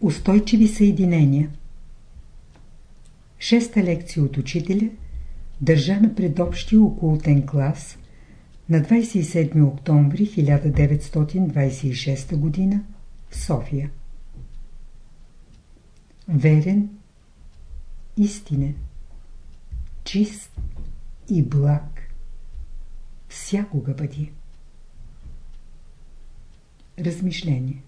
Устойчиви съединения Шеста лекция от учителя, държана пред общия окултен клас на 27 октомври 1926 г. в София. Верен, истинен, чист и благ. Всякога бъди. Размишление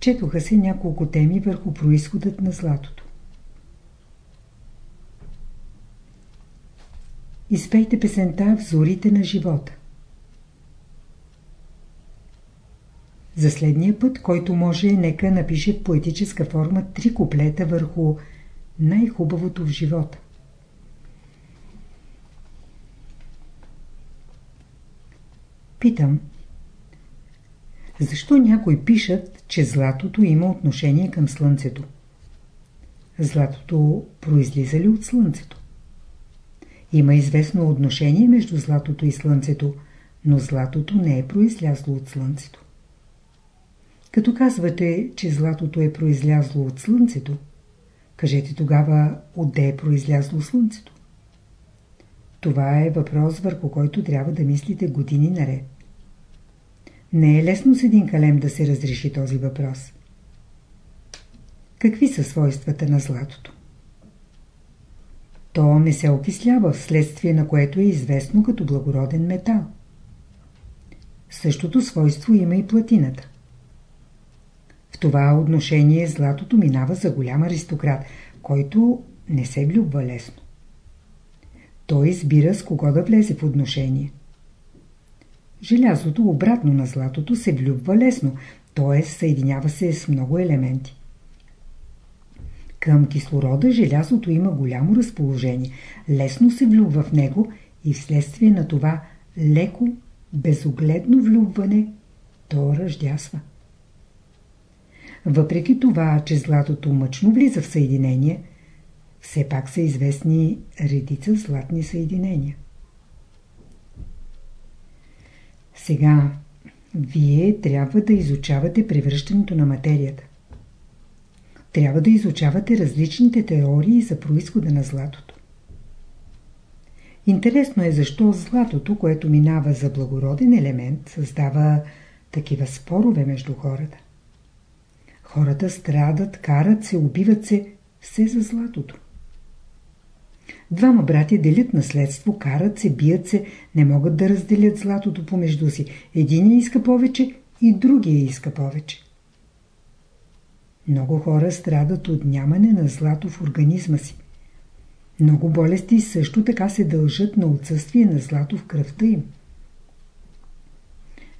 Четоха се няколко теми върху происходът на златото. Изпейте песента в зорите на живота. За следния път, който може, нека напише в поетическа форма три куплета върху най-хубавото в живота. Питам, защо някои пишат, че златото има отношение към Слънцето? Златото произлиза ли от Слънцето? Има известно отношение между златото и Слънцето, но златото не е произлязло от Слънцето. Като казвате, че златото е произлязло от Слънцето, кажете тогава, отде е произлязло Слънцето? Това е въпрос, върху който трябва да мислите години наред. Не е лесно с един калем да се разреши този въпрос. Какви са свойствата на златото? То не се окислява, вследствие на което е известно като благороден метал. Същото свойство има и платината. В това отношение златото минава за голям аристократ, който не се влюбва лесно. Той избира с кого да влезе в отношение. Желязото обратно на златото се влюбва лесно, т.е. съединява се с много елементи. Към кислорода желязото има голямо разположение, лесно се влюбва в него и вследствие на това леко, безогледно влюбване то ръждясва. Въпреки това, че златото мъчно влиза в съединение, все пак са известни редица златни съединения. Сега, вие трябва да изучавате превръщането на материята. Трябва да изучавате различните теории за происхода на златото. Интересно е защо златото, което минава за благороден елемент, създава такива спорове между хората. Хората страдат, карат се, убиват се, все за златото. Двама брати делят наследство, карат се, бият се, не могат да разделят златото помежду си. Единия иска повече и другия иска повече. Много хора страдат от нямане на злато в организма си. Много болести също така се дължат на отсъствие на злато в кръвта им.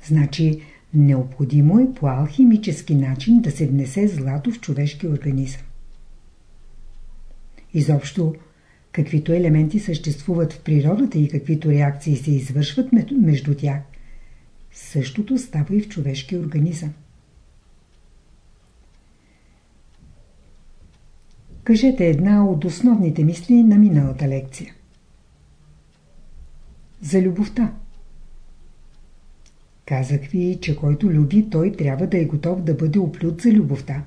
Значи, необходимо е по алхимически начин да се внесе злато в човешки организъм. Изобщо, каквито елементи съществуват в природата и каквито реакции се извършват между тях, същото става и в човешки организъм. Кажете една от основните мисли на миналата лекция. За любовта. Казах ви, че който люби, той трябва да е готов да бъде оплют за любовта.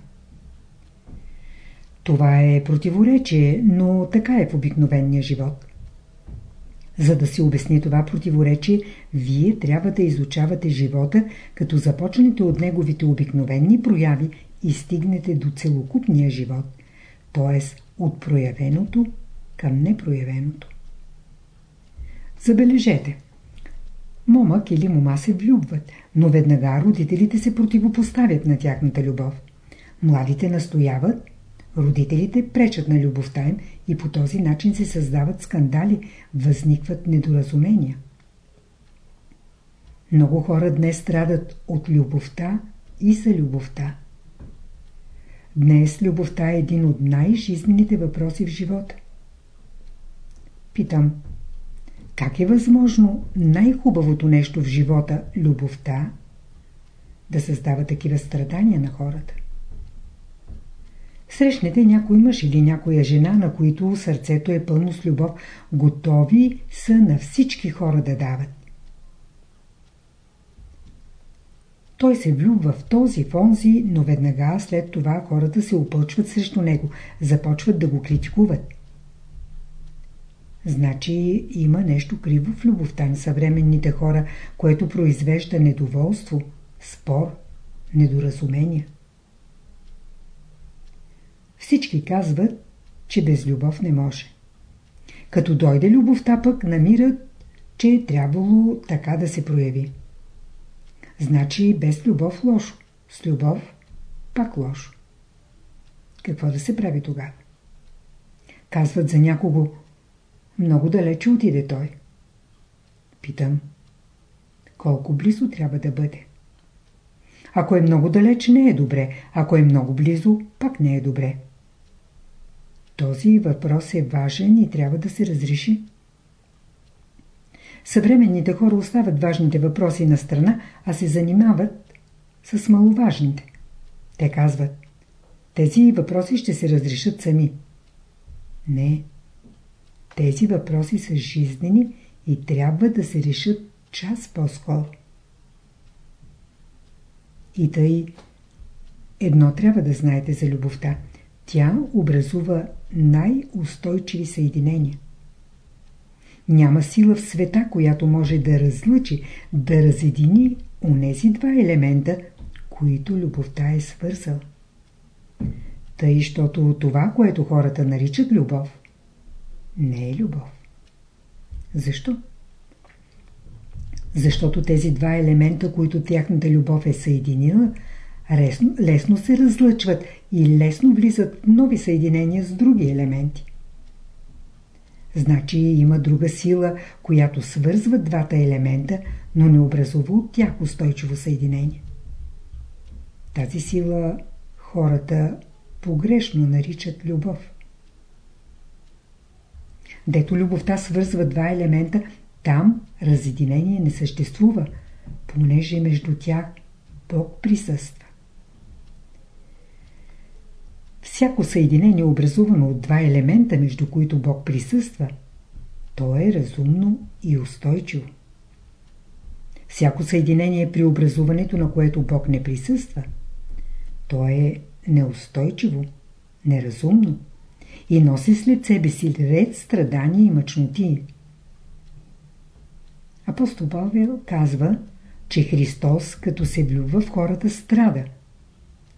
Това е противоречие, но така е в обикновения живот. За да се обясни това противоречие, вие трябва да изучавате живота, като започнете от неговите обикновени прояви и стигнете до целокупния живот, т.е. от проявеното към непроявеното. Забележете. Момък или мома се влюбват, но веднага родителите се противопоставят на тяхната любов. Младите настояват, Родителите пречат на любовта им и по този начин се създават скандали, възникват недоразумения. Много хора днес страдат от любовта и за любовта. Днес любовта е един от най-жизнените въпроси в живота. Питам, как е възможно най-хубавото нещо в живота, любовта, да създава такива страдания на хората? Срещнете някой мъж или някоя жена, на които сърцето е пълно с любов, готови са на всички хора да дават. Той се влюбва в този, в онзи, но веднага след това хората се опълчват срещу него, започват да го критикуват. Значи има нещо криво в любовта на съвременните хора, което произвежда недоволство, спор, недоразумения. Всички казват, че без любов не може. Като дойде любовта пък намират, че е трябвало така да се прояви. Значи без любов лошо, с любов пак лошо. Какво да се прави тогава? Казват за някого, много далече отиде той. Питам, колко близо трябва да бъде? Ако е много далеч, не е добре. Ако е много близо, пак не е добре. Този въпрос е важен и трябва да се разреши. Съвременните хора оставят важните въпроси на страна, а се занимават с маловажните. Те казват, тези въпроси ще се разрешат сами. Не. Тези въпроси са жизнени и трябва да се решат час по-скоро. И тъй, едно трябва да знаете за любовта. Тя образува най-устойчиви съединения. Няма сила в света, която може да разлучи, да разедини онези два елемента, които любовта е свързала. Тъй, защото това, което хората наричат любов, не е любов. Защо? Защото тези два елемента, които тяхната любов е съединила, лесно, лесно се разлъчват и лесно влизат нови съединения с други елементи. Значи има друга сила, която свързва двата елемента, но не образува от тях устойчиво съединение. Тази сила хората погрешно наричат любов. Дето любовта свързва два елемента, там разединение не съществува, понеже между тях Бог присъства. Всяко съединение, образувано от два елемента, между които Бог присъства, то е разумно и устойчиво. Всяко съединение при образуването, на което Бог не присъства, то е неустойчиво, неразумно и носи след себе си ред страдания и мъчноти. Апостол Павел казва, че Христос, като се влюбва в хората, страда.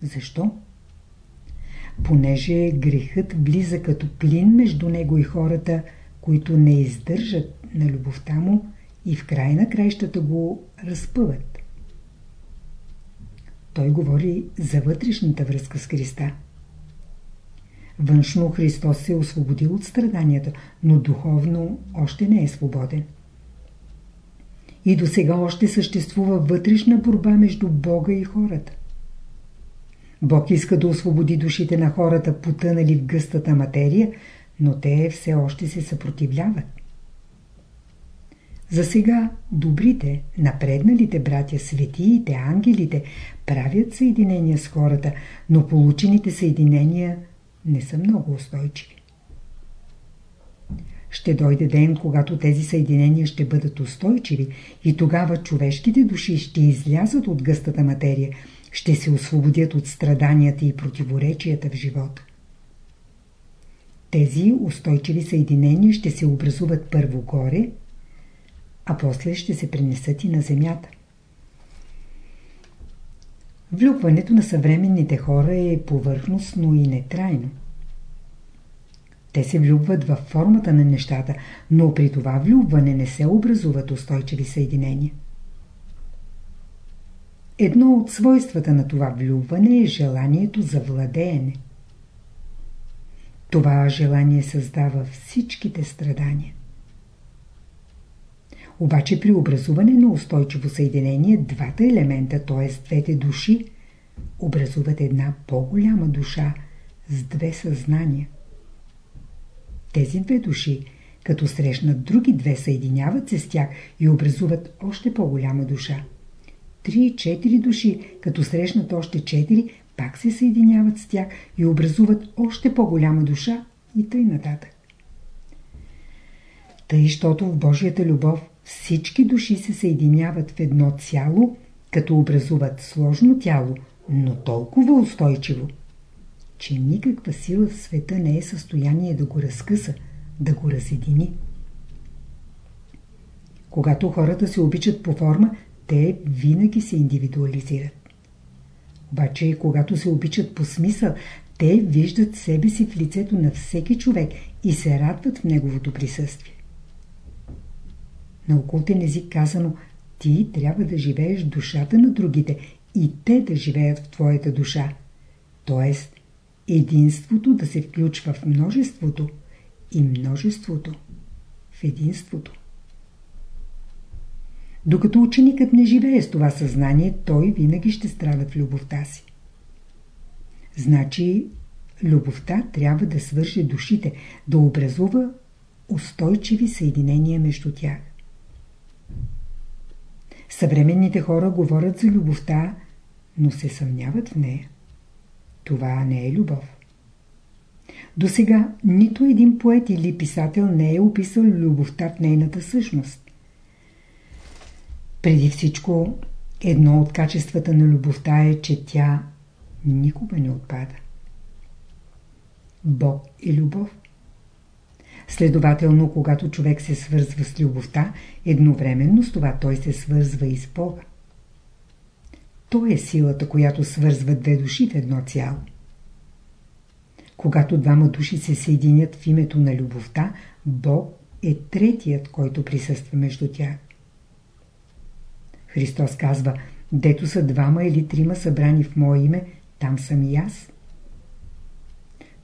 Защо? Понеже грехът влиза като клин между него и хората, които не издържат на любовта му и в край на краищата го разпъват. Той говори за вътрешната връзка с Христа. Външно Христос се е освободил от страданията, но духовно още не е свободен. И до сега още съществува вътрешна борба между Бога и хората. Бог иска да освободи душите на хората, потънали в гъстата материя, но те все още се съпротивляват. За сега добрите, напредналите братя, светиите, ангелите правят съединения с хората, но получените съединения не са много устойчиви. Ще дойде ден, когато тези съединения ще бъдат устойчиви и тогава човешките души ще излязат от гъстата материя, ще се освободят от страданията и противоречията в живота. Тези устойчиви съединения ще се образуват първо горе, а после ще се пренесат и на земята. Влюбването на съвременните хора е повърхностно и нетрайно. Те се влюбват във формата на нещата, но при това влюбване не се образуват устойчиви съединения. Едно от свойствата на това влюбване е желанието за владеене. Това желание създава всичките страдания. Обаче при образуване на устойчиво съединение, двата елемента, т.е. двете души, образуват една по-голяма душа с две съзнания. Тези две души, като срещнат други две, съединяват се с тях и образуват още по-голяма душа. Три-четири души, като срещнат още четири, пак се съединяват с тях и образуват още по-голяма душа и тъй нататък. Тъй, щото в Божията любов всички души се съединяват в едно цяло като образуват сложно тяло, но толкова устойчиво, че никаква сила в света не е състояние да го разкъса, да го разедини. Когато хората се обичат по форма, те винаги се индивидуализират. Обаче, когато се обичат по смисъл, те виждат себе си в лицето на всеки човек и се радват в неговото присъствие. На окултен език казано, ти трябва да живееш душата на другите и те да живеят в твоята душа. Тоест, единството да се включва в множеството и множеството в единството. Докато ученикът не живее с това съзнание, той винаги ще страда в любовта си. Значи, любовта трябва да свърже душите, да образува устойчиви съединения между тях. Съвременните хора говорят за любовта, но се съмняват в нея. Това не е любов. До сега нито един поет или писател не е описал любовта в нейната същност. Преди всичко, едно от качествата на любовта е, че тя никога не отпада. Бог е любов. Следователно, когато човек се свързва с любовта, едновременно с това той се свързва и с Бога. То е силата, която свързва две души в едно цяло. Когато двама души се съединят в името на любовта, Бог е третият, който присъства между тях. Христос казва, дето са двама или трима събрани в Мое име, там съм и аз.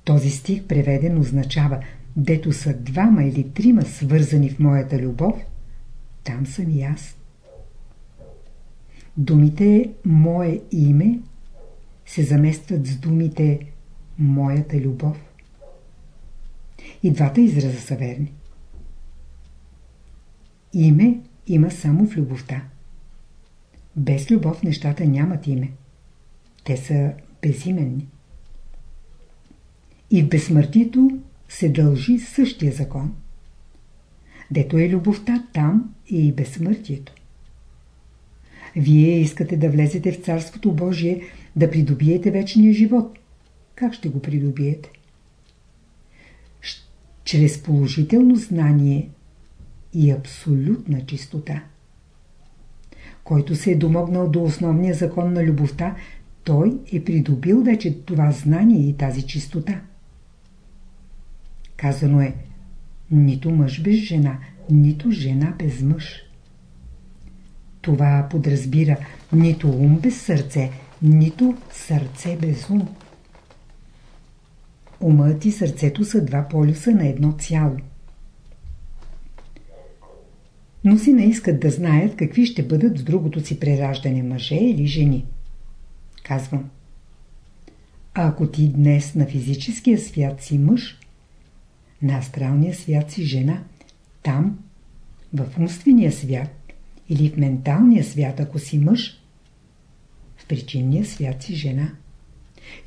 Този стих преведен означава, дето са двама или трима свързани в моята любов, там съм и аз. Думите «Мое име» се заместват с думите «Моята любов». И двата израза са верни. Име има само в любовта. Без любов нещата нямат име. Те са безименни. И в безсмъртието се дължи същия закон. Дето е любовта, там е и безсмъртието. Вие искате да влезете в Царството Божие, да придобиете вечния живот. Как ще го придобиете? Чрез положително знание и абсолютна чистота. Който се е домогнал до основния закон на любовта, той е придобил вече това знание и тази чистота. Казано е, нито мъж без жена, нито жена без мъж. Това подразбира нито ум без сърце, нито сърце без ум. Умът и сърцето са два полюса на едно цяло. Но си не искат да знаят какви ще бъдат в другото си прераждане мъже или жени. Казвам. А ако ти днес на физическия свят си мъж, на астралния свят си жена, там, в умствения свят или в менталния свят, ако си мъж, в причинния свят си жена.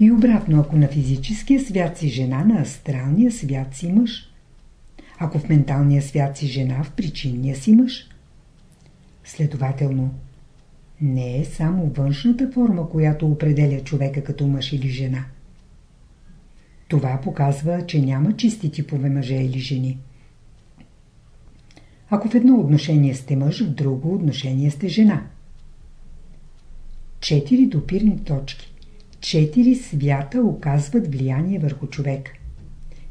И обратно, ако на физическия свят си жена, на астралния свят си мъж. Ако в менталния свят си жена, в причинния си мъж. Следователно, не е само външната форма, която определя човека като мъж или жена. Това показва, че няма чисти типове мъже или жени. Ако в едно отношение сте мъж, в друго отношение сте жена. Четири допирни точки. Четири свята оказват влияние върху човек.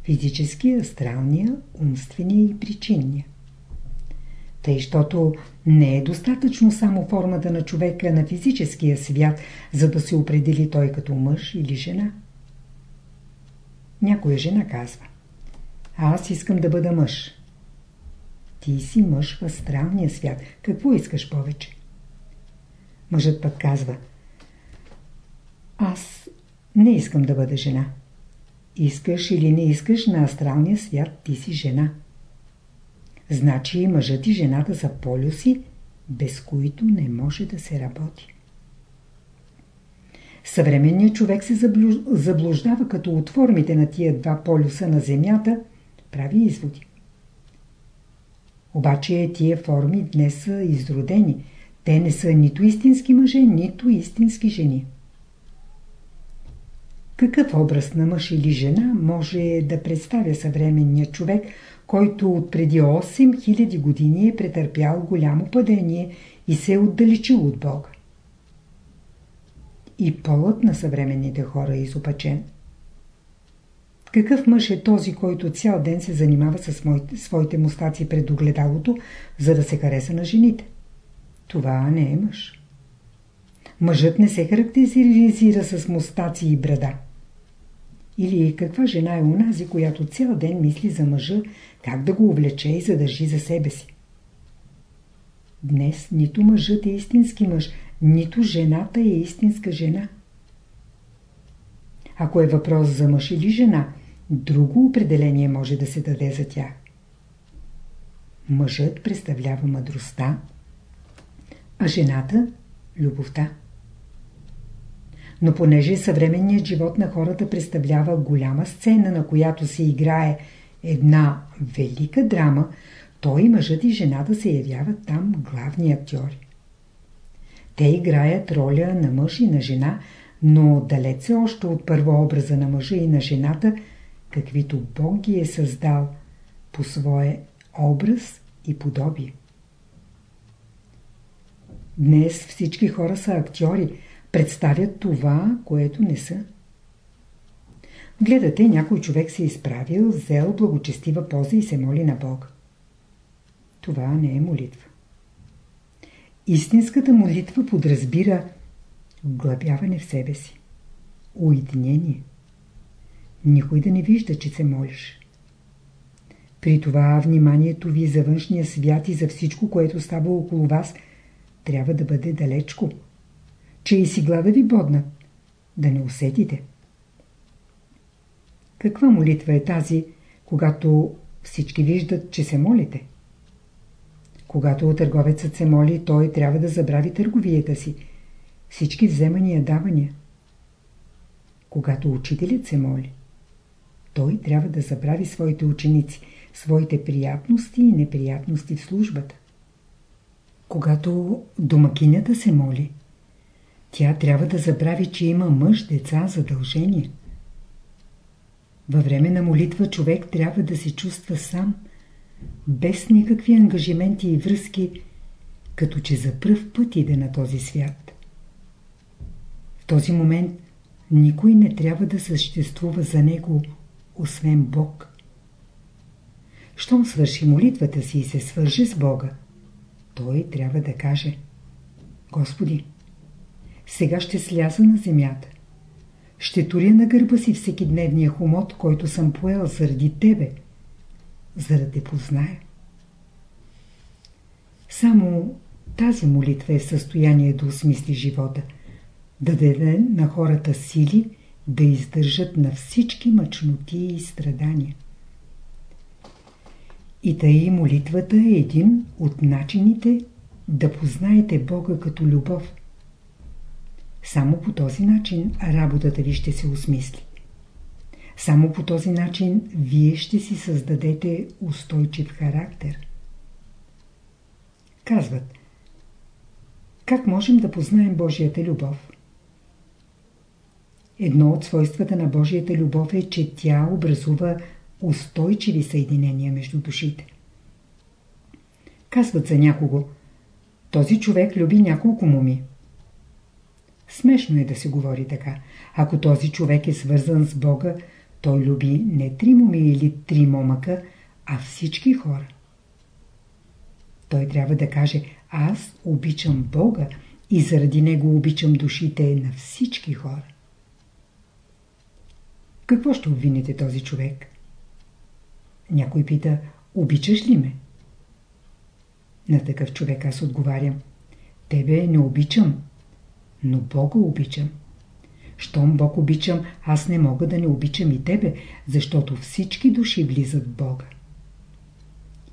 Физическия, астралния, умствения и причинния. Тъй, защото не е достатъчно само формата на човека на физическия свят, за да се определи той като мъж или жена. Някоя жена казва Аз искам да бъда мъж. Ти си мъж в астралния свят. Какво искаш повече? Мъжът пък казва Аз не искам да бъда жена. Искаш или не искаш на астралния свят, ти си жена. Значи мъжът и жената са полюси, без които не може да се работи. Съвременният човек се заблуждава като от формите на тия два полюса на Земята прави изводи. Обаче тия форми днес са изродени. Те не са нито истински мъже, нито истински жени. Какъв образ на мъж или жена може да представя съвременният човек, който от преди 8000 години е претърпял голямо падение и се е отдалечил от Бога? И полът на съвременните хора е изопачен. Какъв мъж е този, който цял ден се занимава с своите мустаци пред огледалото, за да се хареса на жените? Това не е мъж. Мъжът не се характеризира с мустаци и брада. Или каква жена е унази, която цял ден мисли за мъжа, как да го увлече и задържи за себе си. Днес нито мъжът е истински мъж, нито жената е истинска жена. Ако е въпрос за мъж или жена, друго определение може да се даде за тях. Мъжът представлява мъдростта, а жената – любовта. Но понеже съвременният живот на хората представлява голяма сцена, на която се играе една велика драма, то и мъжът и жената се явяват там главни актьори. Те играят роля на мъж и на жена, но далеч се още от първообраза на мъжа и на жената, каквито Бог ги е създал по своя образ и подобие. Днес всички хора са актьори, представят това, което не са. Гледате, някой човек се е изправил, взел благочестива поза и се моли на Бог. Това не е молитва. Истинската молитва подразбира вглъбяване в себе си, уединение. Никой да не вижда, че се молиш. При това вниманието ви за външния свят и за всичко, което става около вас, трябва да бъде далечко, че и си глада ви боднат, да не усетите. Каква молитва е тази, когато всички виждат, че се молите? Когато търговецът се моли, той трябва да забрави търговията си, всички вземания давания. Когато учителят се моли, той трябва да забрави своите ученици, своите приятности и неприятности в службата. Когато домакинята се моли, тя трябва да забрави, че има мъж, деца, задължения. Във време на молитва човек трябва да се чувства сам, без никакви ангажименти и връзки, като че за пръв път иде на този свят. В този момент никой не трябва да съществува за него, освен Бог. Щом свърши молитвата си и се свърже с Бога, той трябва да каже Господи, сега ще сляза на земята. Ще туря на гърба си всекидневния хомот, който съм поел заради Тебе, за да те позная. Само тази молитва е в състояние да осмисли живота, да даде на хората сили да издържат на всички мъчноти и страдания. И тъй молитвата е един от начините да познаете Бога като любов. Само по този начин работата ви ще се осмисли. Само по този начин вие ще си създадете устойчив характер. Казват, как можем да познаем Божията любов? Едно от свойствата на Божията любов е, че тя образува устойчиви съединения между душите. Казват за някого, този човек люби няколко муми. Смешно е да се говори така. Ако този човек е свързан с Бога, той люби не три моми или три момъка, а всички хора. Той трябва да каже, аз обичам Бога и заради Него обичам душите на всички хора. Какво ще обвините този човек? Някой пита, обичаш ли ме? На такъв човек аз отговарям, тебе не обичам, но Бога обичам. Щом Бог обичам, аз не мога да не обичам и тебе, защото всички души влизат в Бога.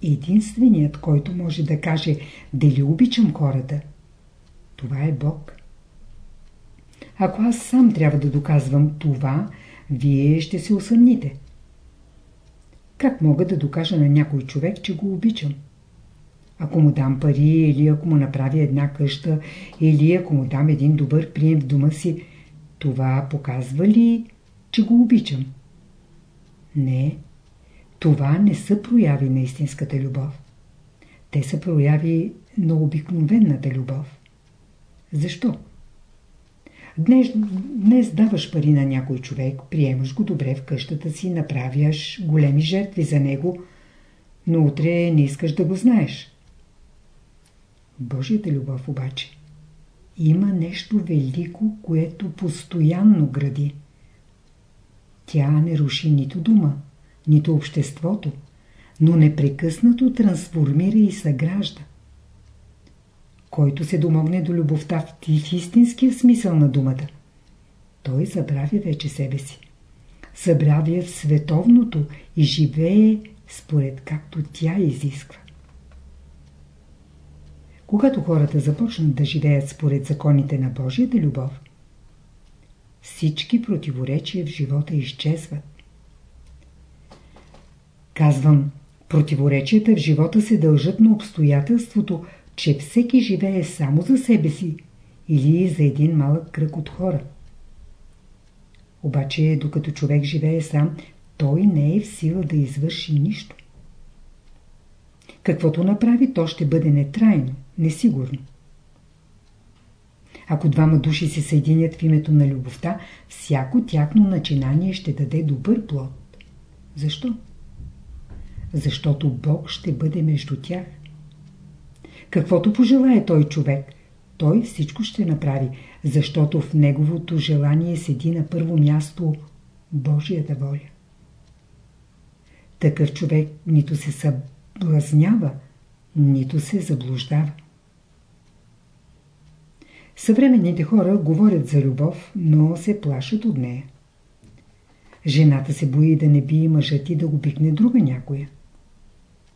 Единственият, който може да каже дали обичам хората, това е Бог. Ако аз сам трябва да доказвам това, вие ще се усъмните. Как мога да докажа на някой човек, че го обичам? Ако му дам пари, или ако му направя една къща, или ако му дам един добър прием в дома си, това показва ли, че го обичам? Не. Това не са прояви на истинската любов. Те са прояви на обикновената любов. Защо? Днес, днес даваш пари на някой човек, приемаш го добре в къщата си, направяш големи жертви за него, но утре не искаш да го знаеш. Божията любов обаче има нещо велико, което постоянно гради. Тя не руши нито дума, нито обществото, но непрекъснато трансформира и съгражда. Който се домогне до любовта в истинския смисъл на думата, той забравя вече себе си. Събравя в световното и живее според както тя изисква. Когато хората започнат да живеят според законите на Божията любов, всички противоречия в живота изчезват. Казвам, противоречията в живота се дължат на обстоятелството, че всеки живее само за себе си или за един малък кръг от хора. Обаче, докато човек живее сам, той не е в сила да извърши нищо. Каквото направи, то ще бъде нетрайно, несигурно. Ако двама души се съединят в името на любовта, всяко тяхно начинание ще даде добър плод. Защо? Защото Бог ще бъде между тях. Каквото пожелае той човек, той всичко ще направи, защото в неговото желание седи на първо място Божията воля. Такъв човек нито се съблазнява, нито се заблуждава. Съвременните хора говорят за любов, но се плашат от нея. Жената се бои да не би мъжът и да го пикне друга някоя.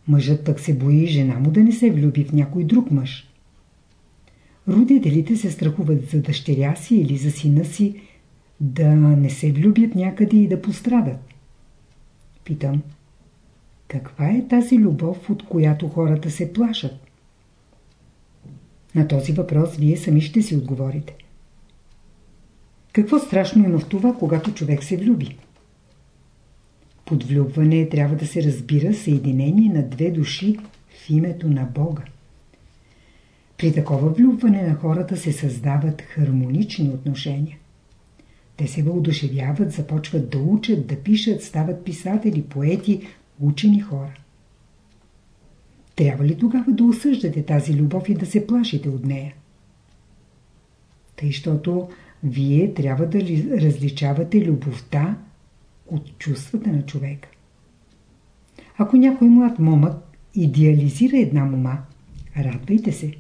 Мъжът пък се бои жена му да не се влюби в някой друг мъж. Родителите се страхуват за дъщеря си или за сина си да не се влюбят някъде и да пострадат. Питам, каква е тази любов, от която хората се плашат? На този въпрос вие сами ще си отговорите. Какво страшно има в това, когато човек се влюби? Под влюбване трябва да се разбира съединение на две души в името на Бога. При такова влюбване на хората се създават хармонични отношения. Те се въодушевяват, започват да учат, да пишат, стават писатели, поети, учени хора. Трябва ли тогава да осъждате тази любов и да се плашите от нея? Тъй, защото вие трябва да различавате любовта от чувствата на човека. Ако някой млад момък идеализира една мома, радвайте се.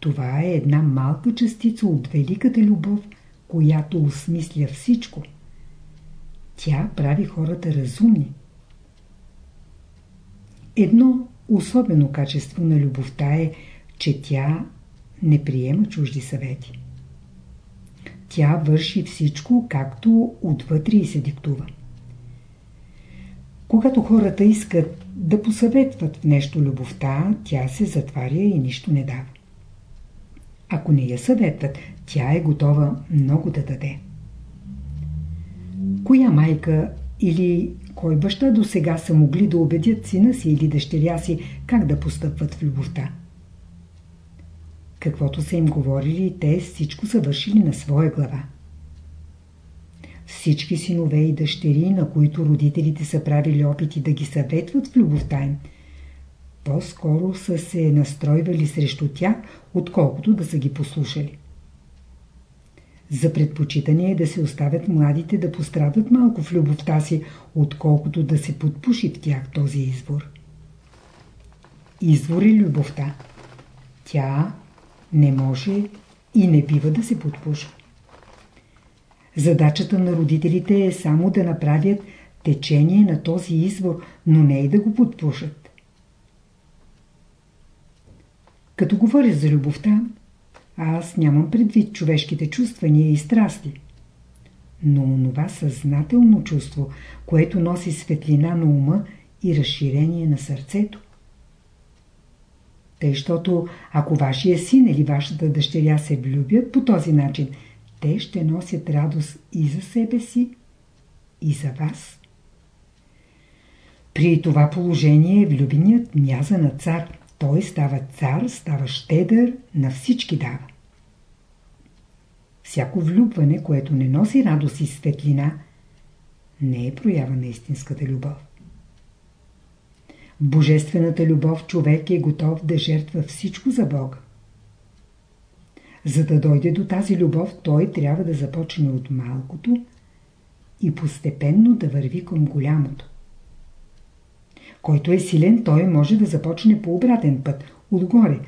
Това е една малка частица от великата любов, която осмисля всичко. Тя прави хората разумни. Едно особено качество на любовта е, че тя не приема чужди съвети. Тя върши всичко, както отвътре и се диктува. Когато хората искат да посъветват в нещо любовта, тя се затваря и нищо не дава. Ако не я съветват, тя е готова много да даде. Коя майка или кой баща до сега са могли да убедят сина си или дъщеря си как да постъпват в любовта? Каквото са им говорили, те всичко са вършили на своя глава. Всички синове и дъщери, на които родителите са правили опити да ги съветват в любовта им, по-скоро са се настройвали срещу тях, отколкото да са ги послушали. За предпочитане е да се оставят младите да пострадат малко в любовта си, отколкото да се подпуши в тях този извор. Извор е любовта. Тя не може и не бива да се подпушва. Задачата на родителите е само да направят течение на този извор, но не и да го подпушат. Като говоря за любовта, аз нямам предвид човешките чувствания и страсти. Но онова съзнателно чувство, което носи светлина на ума и разширение на сърцето. Тъй, защото ако вашия син или вашата дъщеря се влюбят по този начин, те ще носят радост и за себе си, и за вас. При това положение влюбеният мяза на цар. Той става цар, става щедър, на всички дава. Всяко влюбване, което не носи радост и светлина, не е проява на истинската любов. Божествената любов човек е готов да жертва всичко за Бога. За да дойде до тази любов, той трябва да започне от малкото и постепенно да върви към голямото. Който е силен, той може да започне по обратен път, отгоре,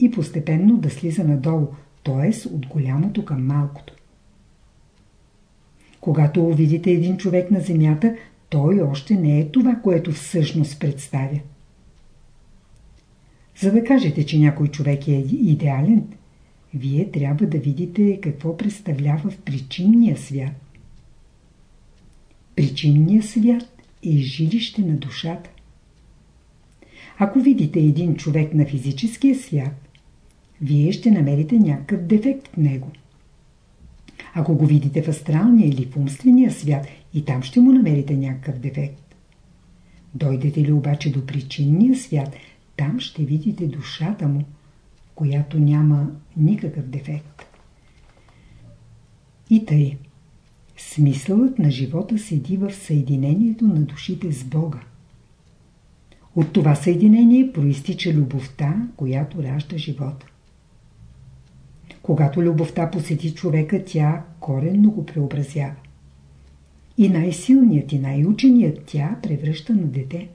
и постепенно да слиза надолу, т.е. от голямото към малкото. Когато увидите един човек на земята, той още не е това, което всъщност представя. За да кажете, че някой човек е идеален, вие трябва да видите какво представлява в причинния свят. Причинният свят е жилище на душата. Ако видите един човек на физическия свят, вие ще намерите някакъв дефект в него. Ако го видите в астралния или в умствения свят, и там ще му намерите някакъв дефект. Дойдете ли обаче до причинния свят, там ще видите душата му, която няма никакъв дефект. И тъй, смисълът на живота седи в съединението на душите с Бога. От това съединение проистича любовта, която ражда живота. Когато любовта посети човека, тя коренно го преобразява. И най-силният и най-ученият тя превръща на дете.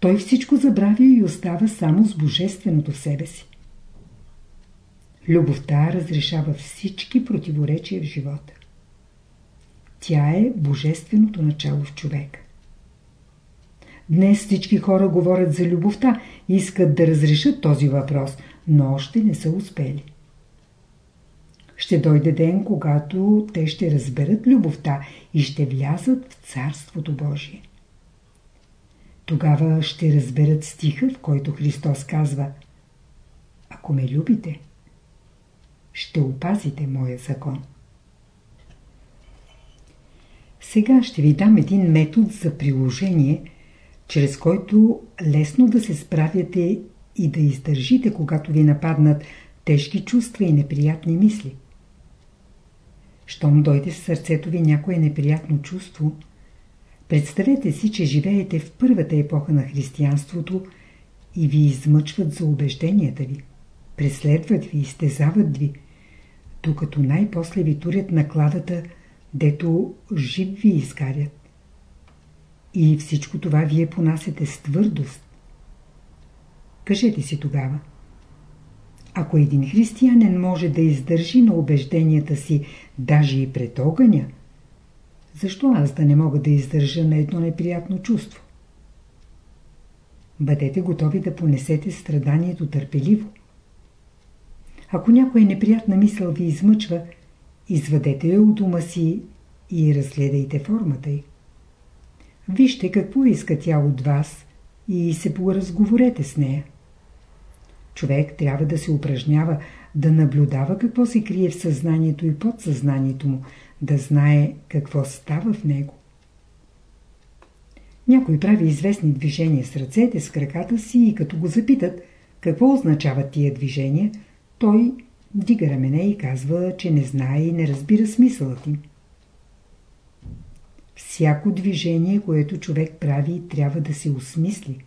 Той всичко забравя и остава само с божественото в себе си. Любовта разрешава всички противоречия в живота. Тя е божественото начало в човека. Днес всички хора говорят за любовта и искат да разрешат този въпрос, но още не са успели. Ще дойде ден, когато те ще разберат любовта и ще влязат в Царството Божие. Тогава ще разберат стиха, в който Христос казва Ако ме любите, ще опазите моя закон. Сега ще ви дам един метод за приложение, чрез който лесно да се справяте и да издържите, когато ви нападнат тежки чувства и неприятни мисли. Щом дойде в сърцето ви някое неприятно чувство, представете си, че живеете в първата епоха на християнството и ви измъчват за убежденията ви. Преследват ви, изтезават ви, докато най-после ви турят накладата, дето жив ви изгарят. И всичко това вие понасете с твърдост. Кажете си тогава. Ако един християнин може да издържи на убежденията си, даже и пред огъня, защо аз да не мога да издържа на едно неприятно чувство? Бъдете готови да понесете страданието търпеливо. Ако някоя неприятна мисъл ви измъчва, извадете я от ума си и разгледайте формата й. Вижте какво иска тя от вас и се поразговорете с нея. Човек трябва да се упражнява, да наблюдава какво се крие в съзнанието и подсъзнанието му, да знае какво става в него. Някой прави известни движения с ръцете, с краката си и като го запитат какво означават тия движения, той дига рамене и казва, че не знае и не разбира смисълът им. Всяко движение, което човек прави, трябва да се осмисли.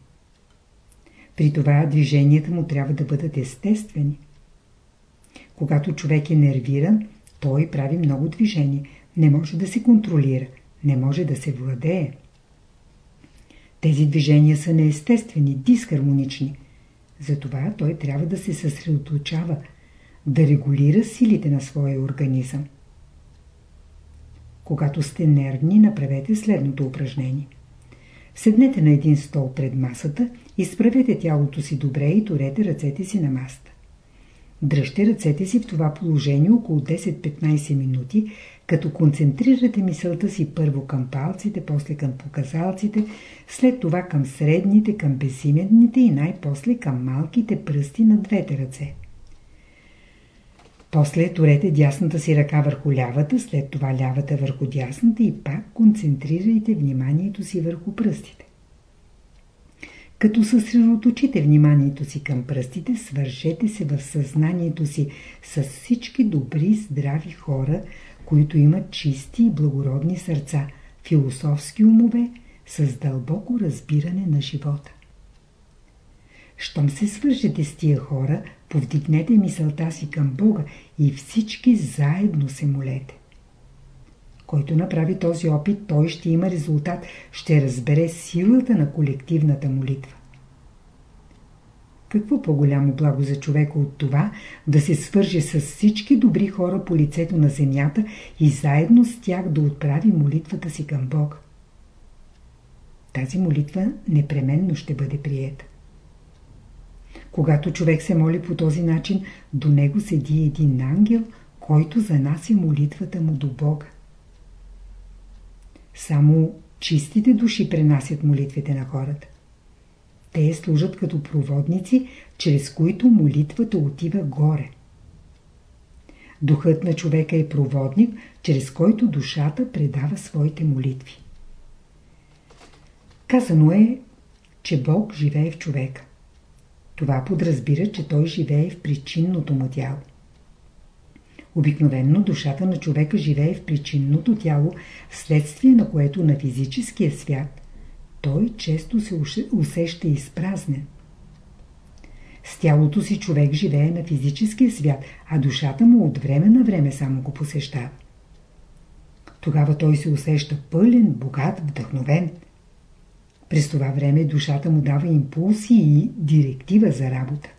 При това движенията му трябва да бъдат естествени. Когато човек е нервиран, той прави много движения. Не може да се контролира, не може да се владее. Тези движения са неестествени, дисхармонични. Затова той трябва да се съсредоточава, да регулира силите на своя организъм. Когато сте нервни, направете следното упражнение. Седнете на един стол пред масата, изправете тялото си добре и турете ръцете си на масата. Дръжте ръцете си в това положение около 10-15 минути, като концентрирате мисълта си първо към палците, после към показалците, след това към средните, към безименните и най-после към малките пръсти на двете ръце. После турете дясната си ръка върху лявата, след това лявата върху дясната и пак концентрирайте вниманието си върху пръстите. Като съсредоточите вниманието си към пръстите, свържете се в съзнанието си с всички добри, здрави хора, които имат чисти и благородни сърца, философски умове, с дълбоко разбиране на живота. Щом се свържете с тия хора, повдигнете мисълта си към Бога и всички заедно се молете. Който направи този опит, той ще има резултат, ще разбере силата на колективната молитва. Какво по-голямо благо за човека от това да се свърже с всички добри хора по лицето на земята и заедно с тях да отправи молитвата си към Бог? Тази молитва непременно ще бъде приета. Когато човек се моли по този начин, до него седи един ангел, който занася молитвата му до Бога. Само чистите души пренасят молитвите на хората. Те служат като проводници, чрез които молитвата отива горе. Духът на човека е проводник, чрез който душата предава своите молитви. Казано е, че Бог живее в човека. Това подразбира, че той живее в причинното му тяло. Обикновенно душата на човека живее в причинното тяло, вследствие на което на физическия свят той често се усеща изпразнен. С тялото си човек живее на физическия свят, а душата му от време на време само го посещава. Тогава той се усеща пълен, богат, вдъхновен. През това време душата му дава импулси и директива за работа.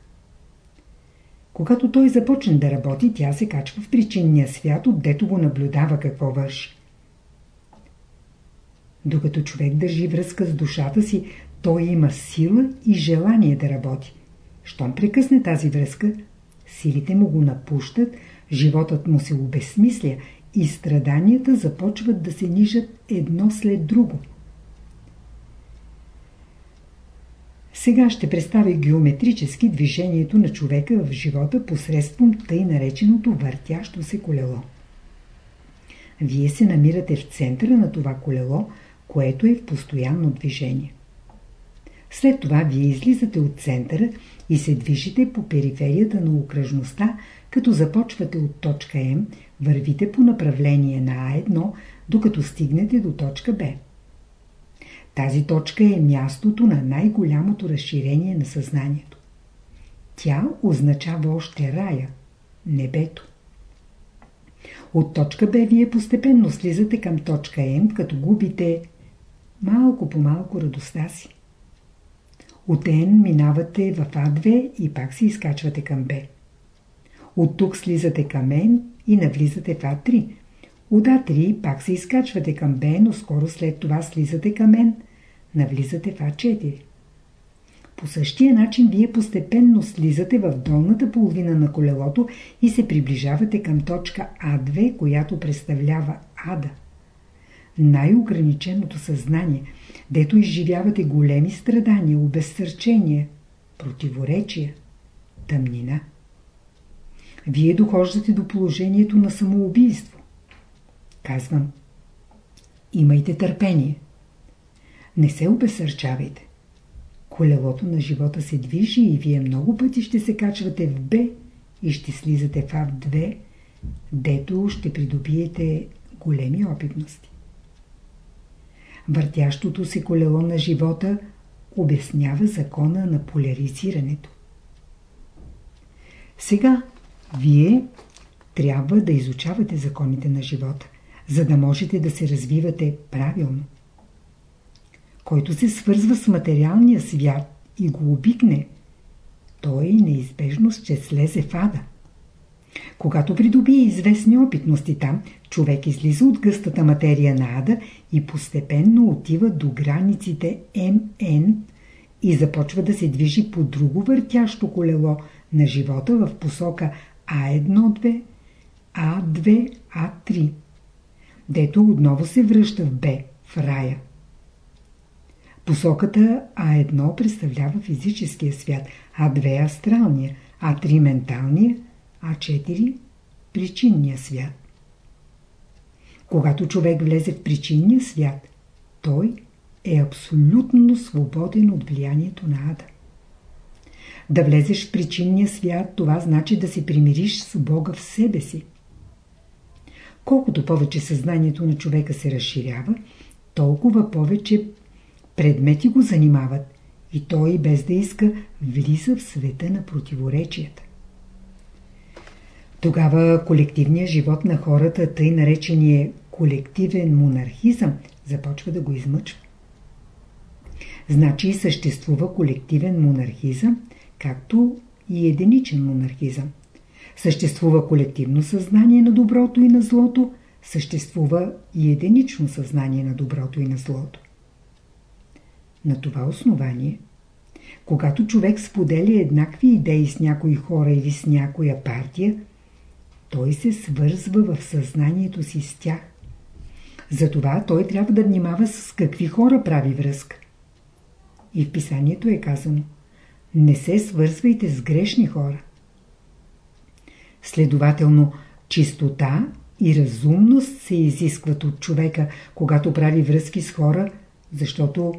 Когато той започне да работи, тя се качва в причинния свят, отдето го наблюдава какво върши. Докато човек държи връзка с душата си, той има сила и желание да работи. Щом прекъсне тази връзка, силите му го напущат, животът му се обесмисля и страданията започват да се нижат едно след друго. Сега ще представя геометрически движението на човека в живота посредством тъй нареченото въртящо се колело. Вие се намирате в центъра на това колело, което е в постоянно движение. След това вие излизате от центъра и се движите по периферията на окръжността, като започвате от точка М, вървите по направление на А1, докато стигнете до точка Б. Тази точка е мястото на най-голямото разширение на съзнанието. Тя означава още рая, небето. От точка Б вие постепенно слизате към точка М, като губите малко по малко радостта си. От Н минавате в А2 и пак се изкачвате към Б. От тук слизате към Н и навлизате в А3. От А3 пак се изкачвате към Б, но скоро след това слизате към Н навлизате в А4. По същия начин вие постепенно слизате в долната половина на колелото и се приближавате към точка А2, която представлява Ада. Най-ограниченото съзнание, дето изживявате големи страдания, обезсърчения, противоречия, тъмнина. Вие дохождате до положението на самоубийство. Казвам, имайте търпение. Не се обесърчавайте. Колелото на живота се движи и вие много пъти ще се качвате в Б и ще слизате в А2, дето ще придобиете големи опитности. Въртящото се колело на живота обяснява закона на поляризирането. Сега вие трябва да изучавате законите на живота, за да можете да се развивате правилно който се свързва с материалния свят и го обикне, той неизбежно ще слезе в ада. Когато придобие известни опитности там, човек излиза от гъстата материя на ада и постепенно отива до границите МН и започва да се движи по друго въртящо колело, на живота в посока А1-2, А2, А3, дето отново се връща в Б, в рая. Посоката А1 представлява физическия свят, А2 астралния, А3 менталния, А4 причинния свят. Когато човек влезе в причинния свят, той е абсолютно свободен от влиянието на ада. Да влезеш в причинния свят, това значи да се примириш с Бога в себе си. Колкото повече съзнанието на човека се разширява, толкова повече предмети го занимават и той без да иска влиза в света на противоречията. Тогава колективният живот на хората, тъй наречения колективен монархизъм, започва да го измъчва. Значи съществува колективен монархизъм, както и единичен монархизъм. Съществува колективно съзнание на доброто и на злото, съществува и единично съзнание на доброто и на злото. На това основание, когато човек споделя еднакви идеи с някои хора или с някоя партия, той се свързва в съзнанието си с тях. Затова той трябва да внимава с какви хора прави връзка. И в писанието е казано Не се свързвайте с грешни хора. Следователно, чистота и разумност се изискват от човека, когато прави връзки с хора, защото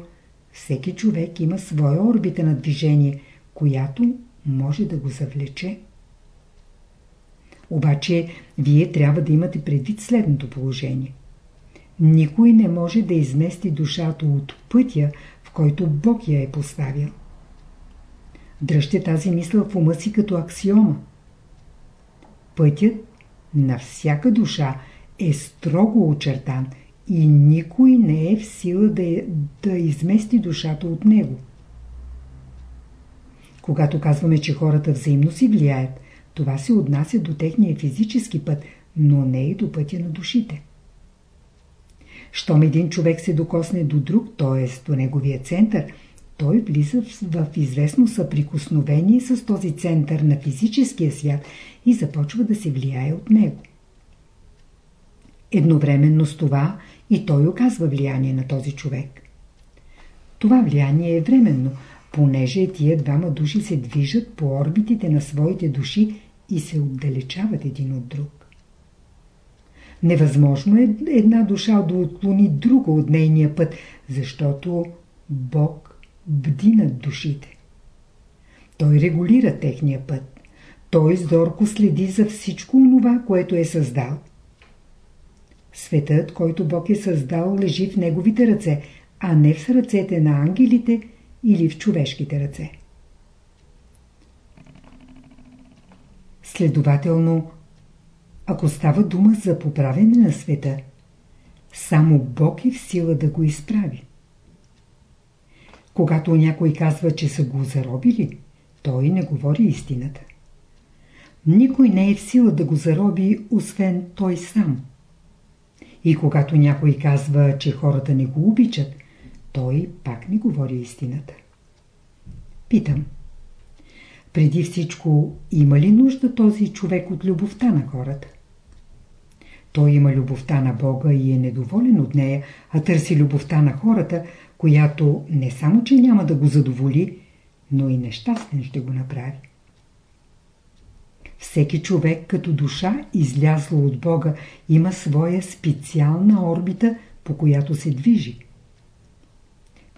всеки човек има своя орбита на движение, която може да го завлече. Обаче, вие трябва да имате предвид следното положение. Никой не може да измести душата от пътя, в който Бог я е поставил. Дръжте тази мисъл в ума си като аксиома. Пътят на всяка душа е строго очертан и никой не е в сила да, е, да измести душата от него. Когато казваме, че хората взаимно си влияят, това се отнася до техния физически път, но не и до пътя на душите. Щом един човек се докосне до друг, т.е. до неговия център, той влиза в известно съприкосновение с този център на физическия свят и започва да се влияе от него. Едновременно с това и той оказва влияние на този човек. Това влияние е временно, понеже тия двама души се движат по орбитите на своите души и се отдалечават един от друг. Невъзможно е една душа да отклони друга от нейния път, защото Бог бди над душите. Той регулира техния път. Той зорко следи за всичко това, което е създал. Светът, който Бог е създал, лежи в неговите ръце, а не в ръцете на ангелите или в човешките ръце. Следователно, ако става дума за поправене на света, само Бог е в сила да го изправи. Когато някой казва, че са го заробили, той не говори истината. Никой не е в сила да го зароби, освен той сам. И когато някой казва, че хората не го обичат, той пак не говори истината. Питам. Преди всичко, има ли нужда този човек от любовта на хората? Той има любовта на Бога и е недоволен от нея, а търси любовта на хората, която не само, че няма да го задоволи, но и нещастен ще го направи. Всеки човек като душа, излязла от Бога, има своя специална орбита, по която се движи.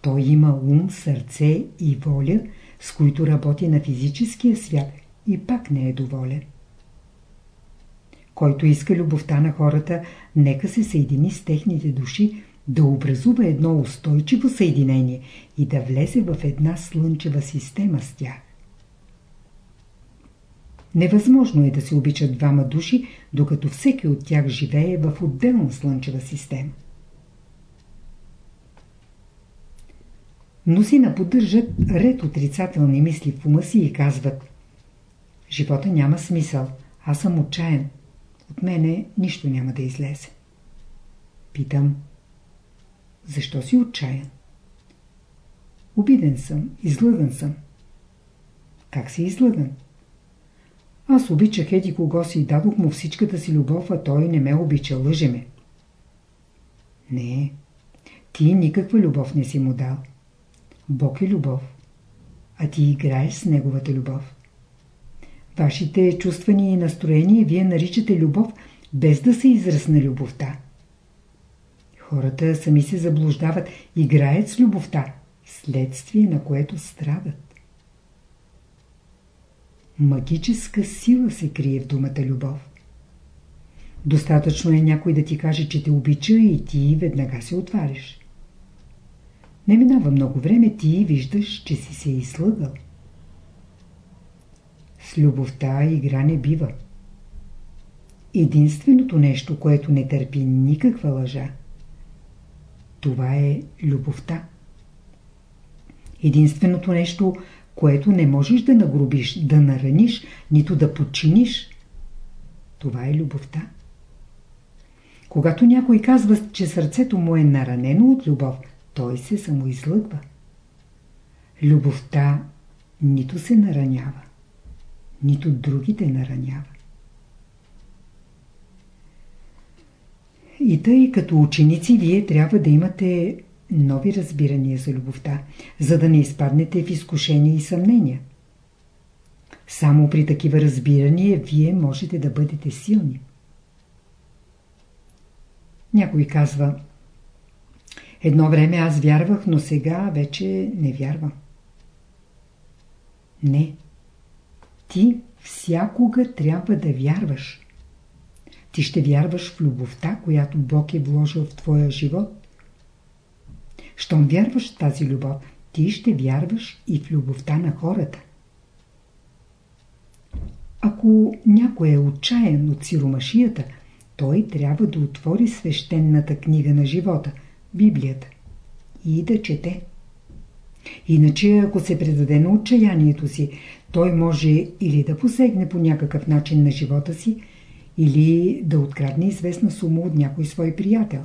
Той има ум, сърце и воля, с които работи на физическия свят и пак не е доволен. Който иска любовта на хората, нека се съедини с техните души, да образува едно устойчиво съединение и да влезе в една слънчева система с тях. Невъзможно е да се обичат двама души, докато всеки от тях живее в отделна слънчева система. Мнозина поддържат ред отрицателни мисли в ума си и казват Живота няма смисъл, аз съм отчаян. От мене нищо няма да излезе. Питам Защо си отчаян? Обиден съм, излъган съм. Как си излъган? Аз обичах еди кого си и дадох му всичката си любов, а той не ме обича, лъже ме. Не, ти никаква любов не си му дал. Бог е любов, а ти играеш с неговата любов. Вашите чувствания и настроения вие наричате любов, без да се израз на любовта. Хората сами се заблуждават, играят с любовта, следствие на което страдат. Магическа сила се крие в думата любов. Достатъчно е някой да ти каже, че те обича и ти веднага се отвариш. Не минава много време, ти виждаш, че си се излъгал. С любовта игра не бива. Единственото нещо, което не търпи никаква лъжа, това е любовта. Единственото нещо, което не можеш да нагрубиш, да нараниш, нито да подчиниш, това е любовта. Когато някой казва, че сърцето му е наранено от любов, той се самоизлъгва. Любовта нито се наранява, нито другите наранява. И тъй като ученици вие трябва да имате нови разбирания за любовта, за да не изпаднете в изкушения и съмнения. Само при такива разбирания вие можете да бъдете силни. Някой казва Едно време аз вярвах, но сега вече не вярвам. Не. Ти всякога трябва да вярваш. Ти ще вярваш в любовта, която Бог е вложил в твоя живот. Щом вярваш в тази любов, ти ще вярваш и в любовта на хората. Ако някой е отчаян от сиромашията, той трябва да отвори свещената книга на живота, Библията, и да чете. Иначе, ако се предаде на отчаянието си, той може или да посегне по някакъв начин на живота си, или да открадне известна сума от някой свой приятел.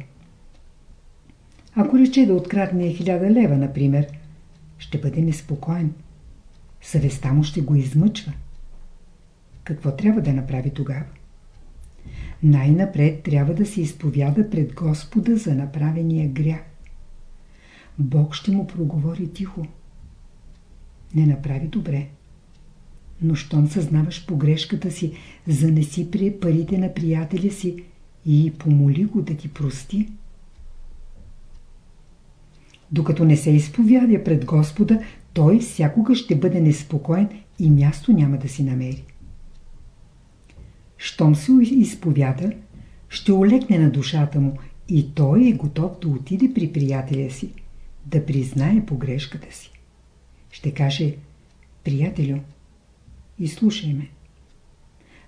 Ако рече да открадне хиляда лева, например, ще бъде неспокоен. Съвестта му ще го измъчва. Какво трябва да направи тогава? най-напред трябва да се изповяда пред Господа за направения грях. Бог ще му проговори тихо. Не направи добре. Но щом съзнаваш погрешката си, занеси при парите на приятеля си и помоли го да ти прости. Докато не се изповядя пред Господа, той всякога ще бъде неспокоен и място няма да си намери. Щом се изповяда, ще олекне на душата му и той е готов да отиде при приятеля си, да признае погрешката си. Ще каже, приятелю, изслушай ме.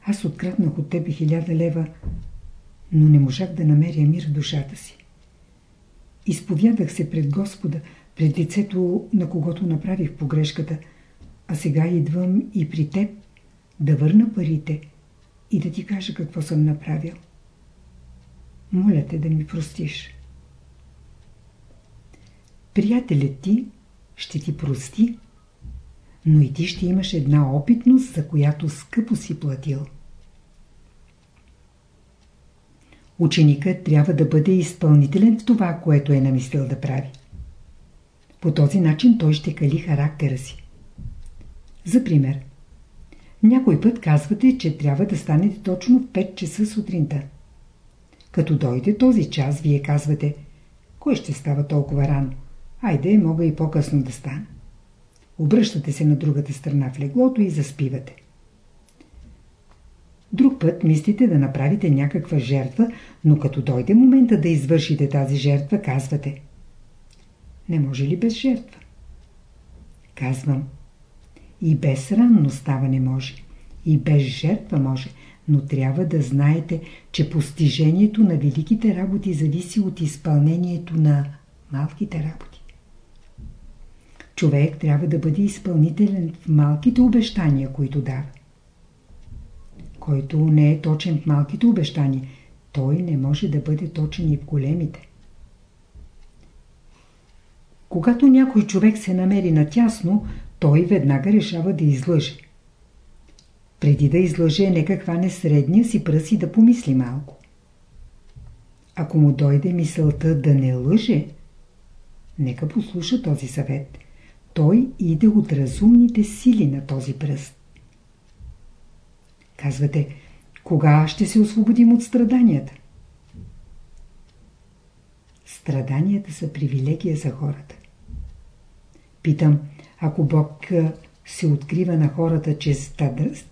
Аз откраднах от тебе хиляда лева, но не можах да намеря мир в душата си. Изповядах се пред Господа, пред лицето на когото направих погрешката, а сега идвам и при теб да върна парите – и да ти кажа какво съм направил. Моля те да ми простиш. Приятелят ти ще ти прости, но и ти ще имаш една опитност, за която скъпо си платил. Ученикът трябва да бъде изпълнителен в това, което е намислил да прави. По този начин той ще кали характера си. За пример, някой път казвате, че трябва да станете точно в 5 часа сутринта. Като дойде този час, вие казвате, кой ще става толкова рано? Айде, мога и по-късно да стана. Обръщате се на другата страна в леглото и заспивате. Друг път мислите да направите някаква жертва, но като дойде момента да извършите тази жертва, казвате Не може ли без жертва? Казвам и без ранно ставане може. И без жертва може. Но трябва да знаете, че постижението на великите работи зависи от изпълнението на малките работи. Човек трябва да бъде изпълнителен в малките обещания, които дава. Който не е точен в малките обещания, той не може да бъде точен и в големите. Когато някой човек се намери натясно, той веднага решава да излъже. преди да излъже, нека хване средния си пръст и да помисли малко. Ако му дойде мисълта да не лъже, нека послуша този съвет. Той иде от разумните сили на този пръст. Казвате, кога ще се освободим от страданията? Страданията са привилегия за хората. Питам, ако Бог се открива на хората чрез,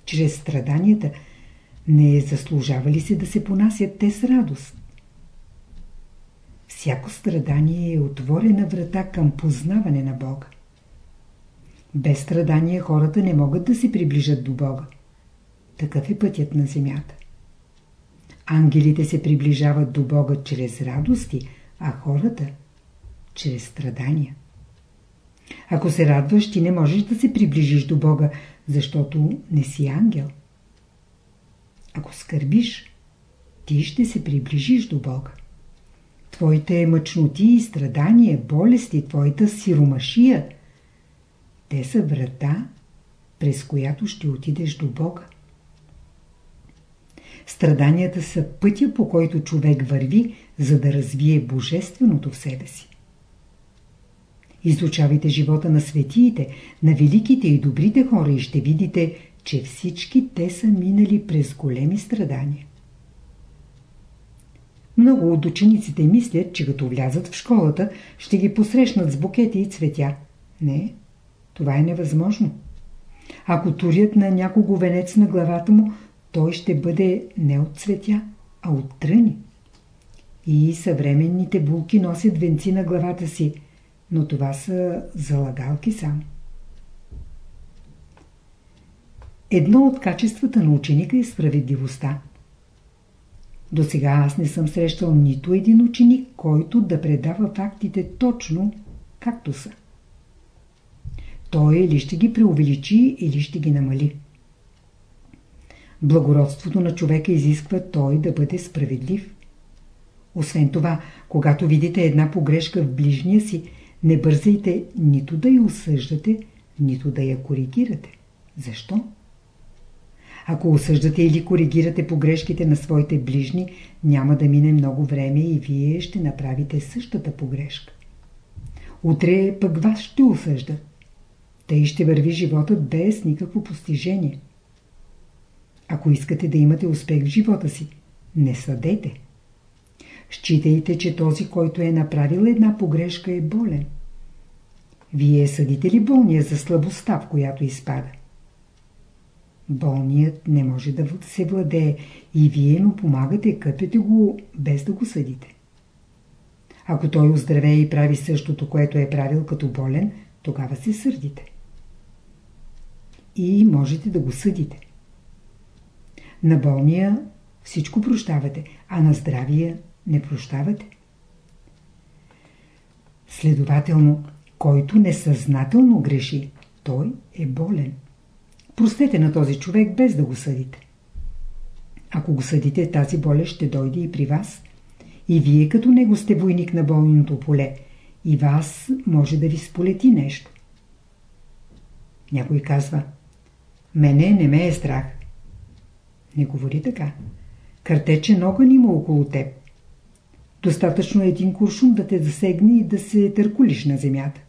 чрез страданията, не заслужава ли се да се понасят те с радост? Всяко страдание е отворена врата към познаване на Бога. Без страдания хората не могат да се приближат до Бога. Такъв е пътят на земята. Ангелите се приближават до Бога чрез радости, а хората – чрез страдания. Ако се радваш, ти не можеш да се приближиш до Бога, защото не си ангел. Ако скърбиш, ти ще се приближиш до Бога. Твоите мъчноти и страдания, болести, твоята сиромашия, те са врата, през която ще отидеш до Бога. Страданията са пътя, по който човек върви, за да развие божественото в себе си. Изучавайте живота на светиите, на великите и добрите хора и ще видите, че всички те са минали през големи страдания. Много от учениците мислят, че като влязат в школата, ще ги посрещнат с букети и цветя. Не, това е невъзможно. Ако турят на някого венец на главата му, той ще бъде не от цветя, а от тръни. И съвременните булки носят венци на главата си, но това са залагалки само. Едно от качествата на ученика е справедливостта. До сега аз не съм срещал нито един ученик, който да предава фактите точно както са. Той или ще ги преувеличи, или ще ги намали. Благородството на човека изисква той да бъде справедлив. Освен това, когато видите една погрешка в ближния си, не бързайте нито да я осъждате, нито да я коригирате. Защо? Ако осъждате или коригирате погрешките на своите ближни, няма да мине много време и вие ще направите същата погрешка. Утре пък вас ще осъждат. Тъй ще върви животът без никакво постижение. Ако искате да имате успех в живота си, не съдете. Считайте, че този, който е направил една погрешка е болен. Вие съдите ли болния за слабостта, в която изпада? Болният не може да се владее и вие му помагате, къпете го, без да го съдите. Ако той оздравее и прави същото, което е правил като болен, тогава се сърдите. И можете да го съдите. На болния всичко прощавате, а на здравия не прощавате. Следователно, който несъзнателно греши, той е болен. Простете на този човек без да го съдите. Ако го съдите, тази болест ще дойде и при вас. И вие като него сте войник на болното поле. И вас може да ви сполети нещо. Някой казва, мене не ме е страх. Не говори така. Картече нога има около теб. Достатъчно е един куршум да те засегне и да се търкулиш на земята.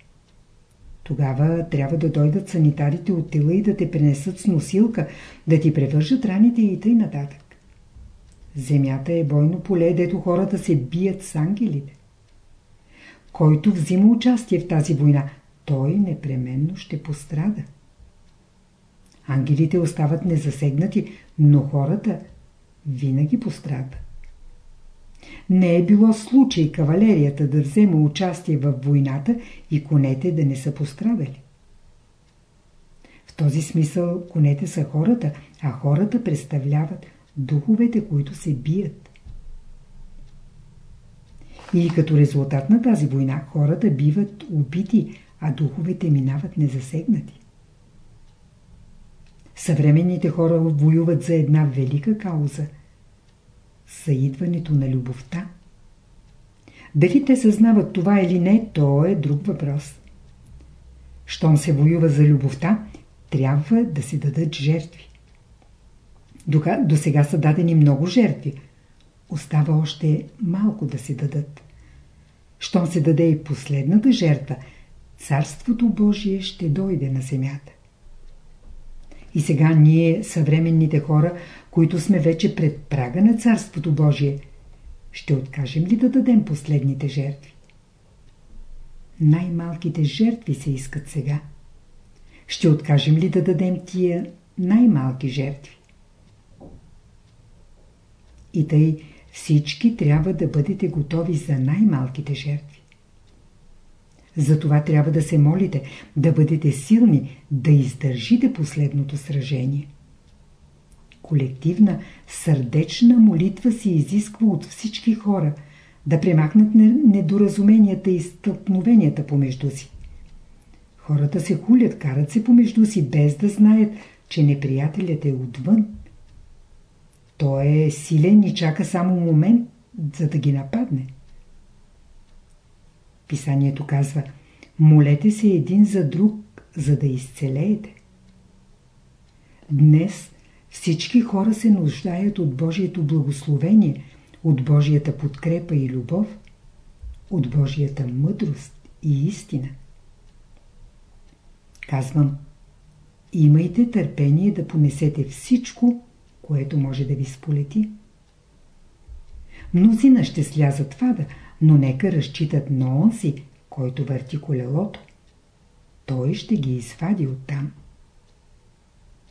Тогава трябва да дойдат санитарите от тила и да те пренесат с носилка, да ти превържат раните и тъй нататък. Земята е бойно поле, дето хората се бият с ангелите. Който взима участие в тази война, той непременно ще пострада. Ангелите остават незасегнати, но хората винаги пострадат. Не е било случай кавалерията да взема участие в войната и конете да не са пострадали. В този смисъл конете са хората, а хората представляват духовете, които се бият. И като резултат на тази война хората биват убити, а духовете минават незасегнати. Съвременните хора воюват за една велика кауза – съидването на любовта. Дали те съзнават това или не, то е друг въпрос. Щом се воюва за любовта, трябва да се дадат жертви. До сега са дадени много жертви. Остава още малко да се дадат. Щом се даде и последната жертва, Царството Божие ще дойде на земята. И сега ние, съвременните хора, които сме вече пред прага на Царството Божие, ще откажем ли да дадем последните жертви? Най-малките жертви се искат сега. Ще откажем ли да дадем тия най-малки жертви? И тъй всички трябва да бъдете готови за най-малките жертви. Затова трябва да се молите, да бъдете силни, да издържите последното сражение. Колективна, сърдечна молитва се изисква от всички хора да премахнат недоразуменията и стълкновенията помежду си. Хората се хулят, карат се помежду си, без да знаят, че неприятелят е отвън. Той е силен и чака само момент, за да ги нападне. Писанието казва Молете се един за друг, за да изцелеете. Днес всички хора се нуждаят от Божието благословение, от Божията подкрепа и любов, от Божията мъдрост и истина. Казвам, имайте търпение да понесете всичко, което може да ви сполети. Мнозина ще слязат в ада, но нека разчитат на онзи, който върти колелото. Той ще ги извади оттам.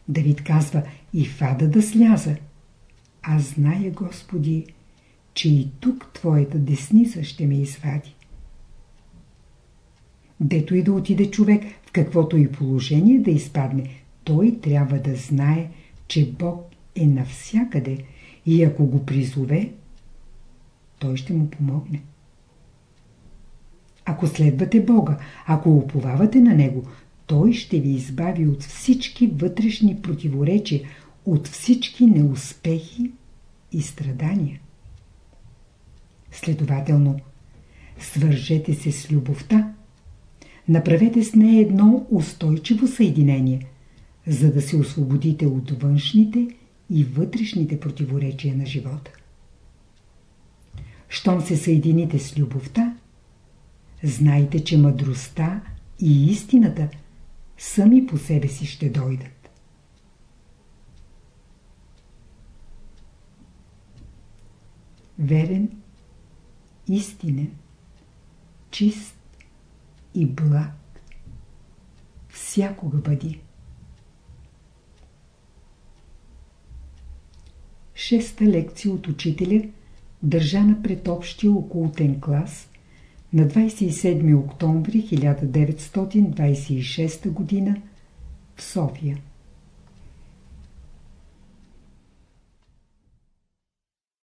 Давид казва, и в ада да сляза. Аз зная, Господи, че и тук Твоята десница ще ме извади. Дето и да отиде човек, в каквото и положение да изпадне, той трябва да знае, че Бог е навсякъде и ако го призове, той ще му помогне. Ако следвате Бога, ако уповавате на Него, Той ще ви избави от всички вътрешни противоречия, от всички неуспехи и страдания. Следователно, свържете се с любовта, направете с нея едно устойчиво съединение, за да се освободите от външните и вътрешните противоречия на живота. Щом се съедините с любовта, знайте, че мъдростта и истината сами по себе си ще дойдат. Верен, истинен, чист и благ всякога бъди. Шеста лекция от учителя, държана пред общия окултен клас на 27 октомври 1926 г. в София.